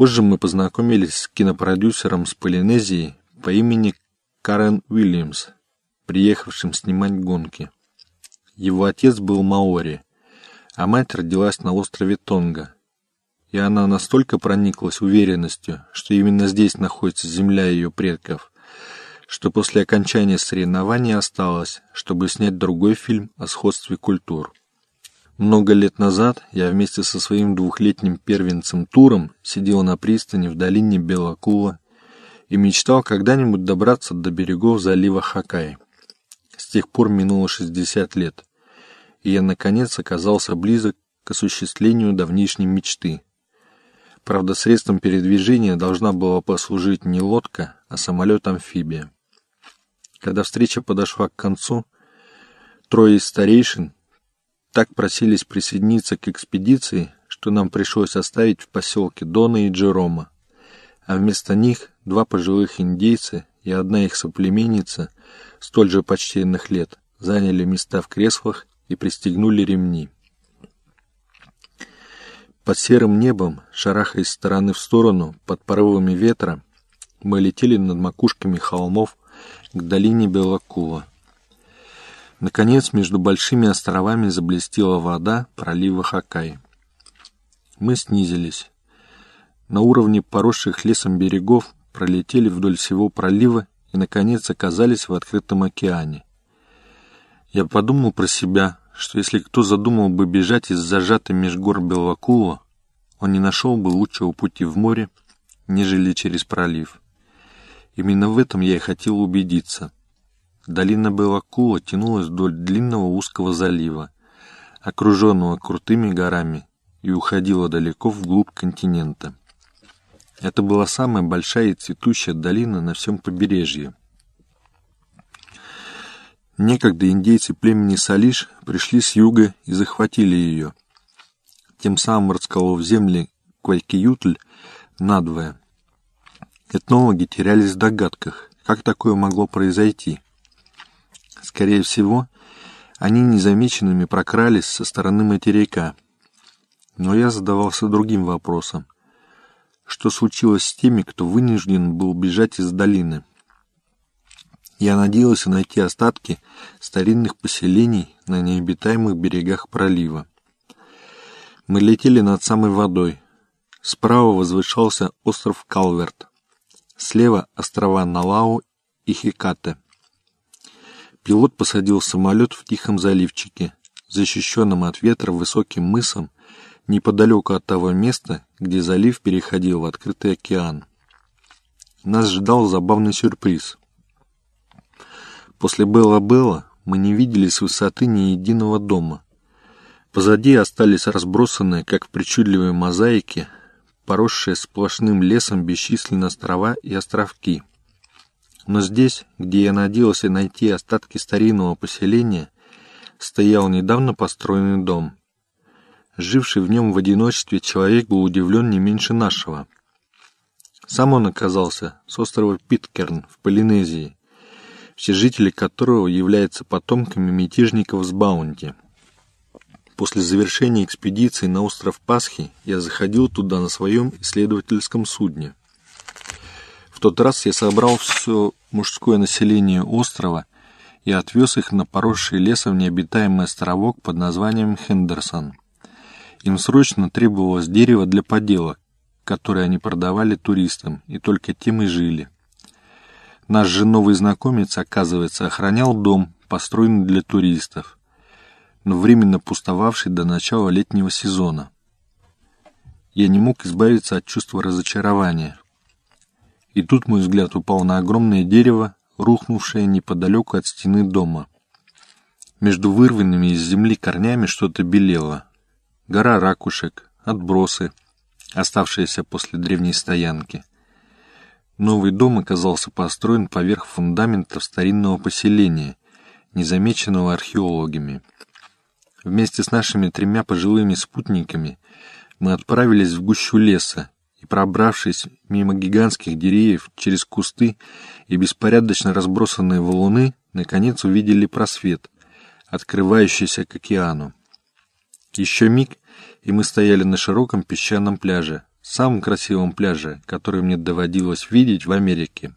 Позже мы познакомились с кинопродюсером с Полинезии по имени Карен Уильямс, приехавшим снимать гонки. Его отец был маори, а мать родилась на острове Тонга. И она настолько прониклась уверенностью, что именно здесь находится земля ее предков, что после окончания соревнований осталось, чтобы снять другой фильм о сходстве культур. Много лет назад я вместе со своим двухлетним первенцем Туром сидел на пристани в долине Белакула и мечтал когда-нибудь добраться до берегов залива Хакай. С тех пор минуло 60 лет, и я, наконец, оказался близок к осуществлению давнишней мечты. Правда, средством передвижения должна была послужить не лодка, а самолет-амфибия. Когда встреча подошла к концу, трое из старейшин так просились присоединиться к экспедиции, что нам пришлось оставить в поселке Дона и Джерома, а вместо них два пожилых индейца и одна их соплеменница, столь же почтенных лет, заняли места в креслах и пристегнули ремни. Под серым небом, шарахая из стороны в сторону, под порывами ветра, мы летели над макушками холмов к долине Белакула. Наконец, между большими островами заблестела вода пролива Хакай. Мы снизились. На уровне поросших лесом берегов пролетели вдоль всего пролива и, наконец, оказались в открытом океане. Я подумал про себя, что если кто задумал бы бежать из зажатой меж гор Белвакула, он не нашел бы лучшего пути в море, нежели через пролив. Именно в этом я и хотел убедиться — Долина Белакула тянулась вдоль длинного узкого залива, окруженного крутыми горами, и уходила далеко вглубь континента. Это была самая большая и цветущая долина на всем побережье. Некогда индейцы племени Салиш пришли с юга и захватили ее, тем самым расколов земли Квалькиютль надвое. Этнологи терялись в догадках, как такое могло произойти – Скорее всего, они незамеченными прокрались со стороны материка. Но я задавался другим вопросом. Что случилось с теми, кто вынужден был бежать из долины? Я надеялся найти остатки старинных поселений на необитаемых берегах пролива. Мы летели над самой водой. Справа возвышался остров Калверт. Слева острова Налау и Хикате. Пилот посадил самолет в тихом заливчике, защищенном от ветра высоким мысом, неподалеку от того места, где залив переходил в открытый океан. Нас ждал забавный сюрприз. После Белла-Белла мы не видели с высоты ни единого дома. Позади остались разбросанные, как в причудливой мозаике, поросшие сплошным лесом бесчисленные острова и островки. Но здесь, где я надеялся найти остатки старинного поселения, стоял недавно построенный дом. Живший в нем в одиночестве человек был удивлен не меньше нашего. Сам он оказался с острова Питкерн в Полинезии, все жители которого являются потомками мятежников с Баунти. После завершения экспедиции на остров Пасхи я заходил туда на своем исследовательском судне. Тот раз я собрал все мужское население острова и отвез их на поросший лесом необитаемый островок под названием Хендерсон. Им срочно требовалось дерево для поделок, которое они продавали туристам, и только тем и жили. Наш же новый знакомец, оказывается, охранял дом, построенный для туристов, но временно пустовавший до начала летнего сезона. Я не мог избавиться от чувства разочарования. И тут мой взгляд упал на огромное дерево, рухнувшее неподалеку от стены дома. Между вырванными из земли корнями что-то белело. Гора ракушек, отбросы, оставшиеся после древней стоянки. Новый дом оказался построен поверх фундаментов старинного поселения, незамеченного археологами. Вместе с нашими тремя пожилыми спутниками мы отправились в гущу леса, и, пробравшись мимо гигантских деревьев через кусты и беспорядочно разбросанные валуны, наконец увидели просвет, открывающийся к океану. Еще миг, и мы стояли на широком песчаном пляже, самом красивом пляже, который мне доводилось видеть в Америке,